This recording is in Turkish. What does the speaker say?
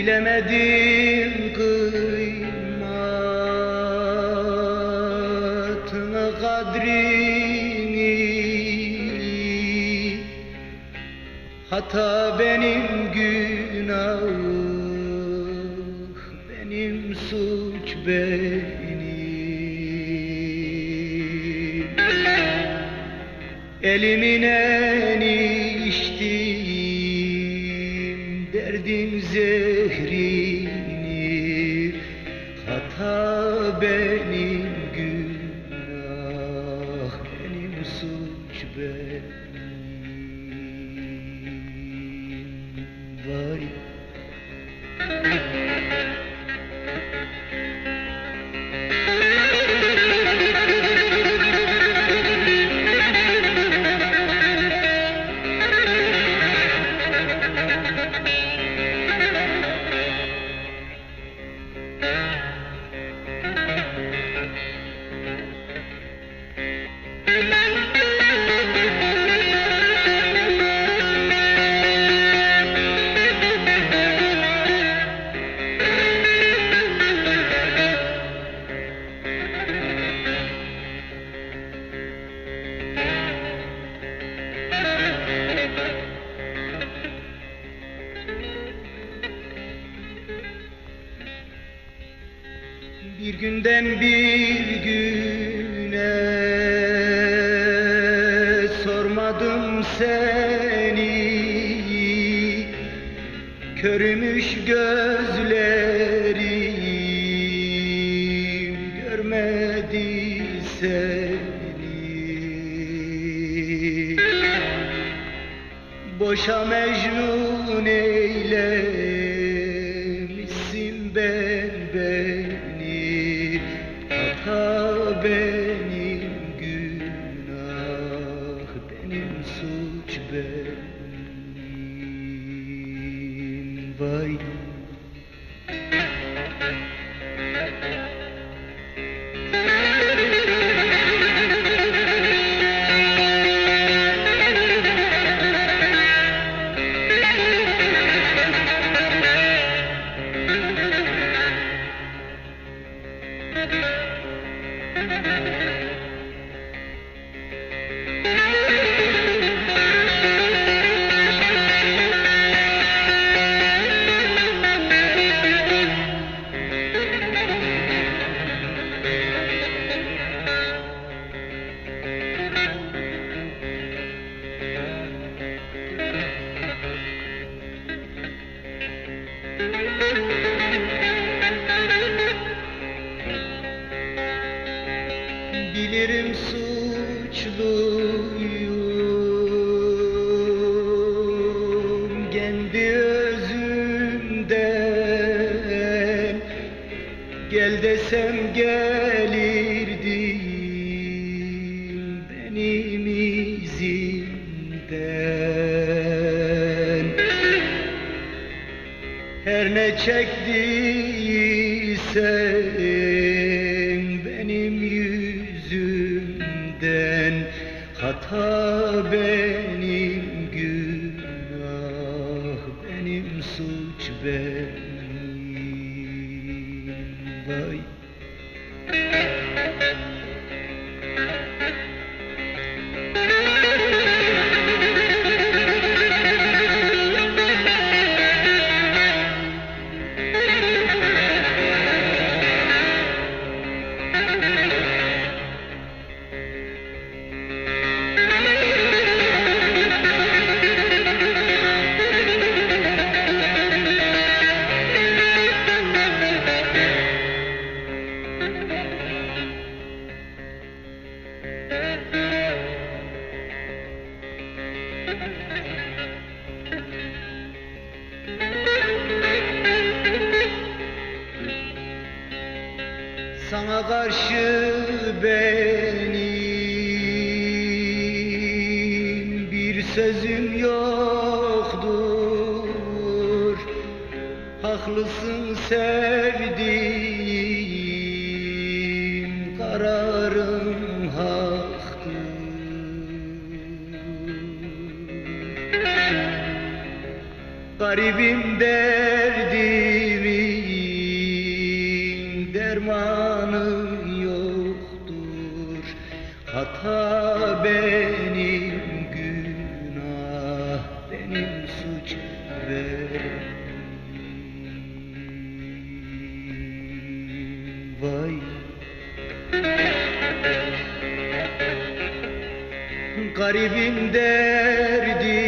Bilemedim kıymatına kadrini. Hata benim günah Benim suç benim Elimin eniştiğim derdim zevk Hata bir güne sormadım seni. Körümüş gözlerim görmedi seni. Boşa mecnun eylemişsin benim Bilirim suçluyum. Kendi özümden Gel desem gelirdim benim izimden Her ne çektiysem Hata benim günah benim suç benim. Vay Sana karşı benim bir sözüm yoktur. Haklısın sevdiğim kararım haktır. Garibim derdimin dermanı yoktur. Hata benim günah benim suç benim. Vay. Garibin derdi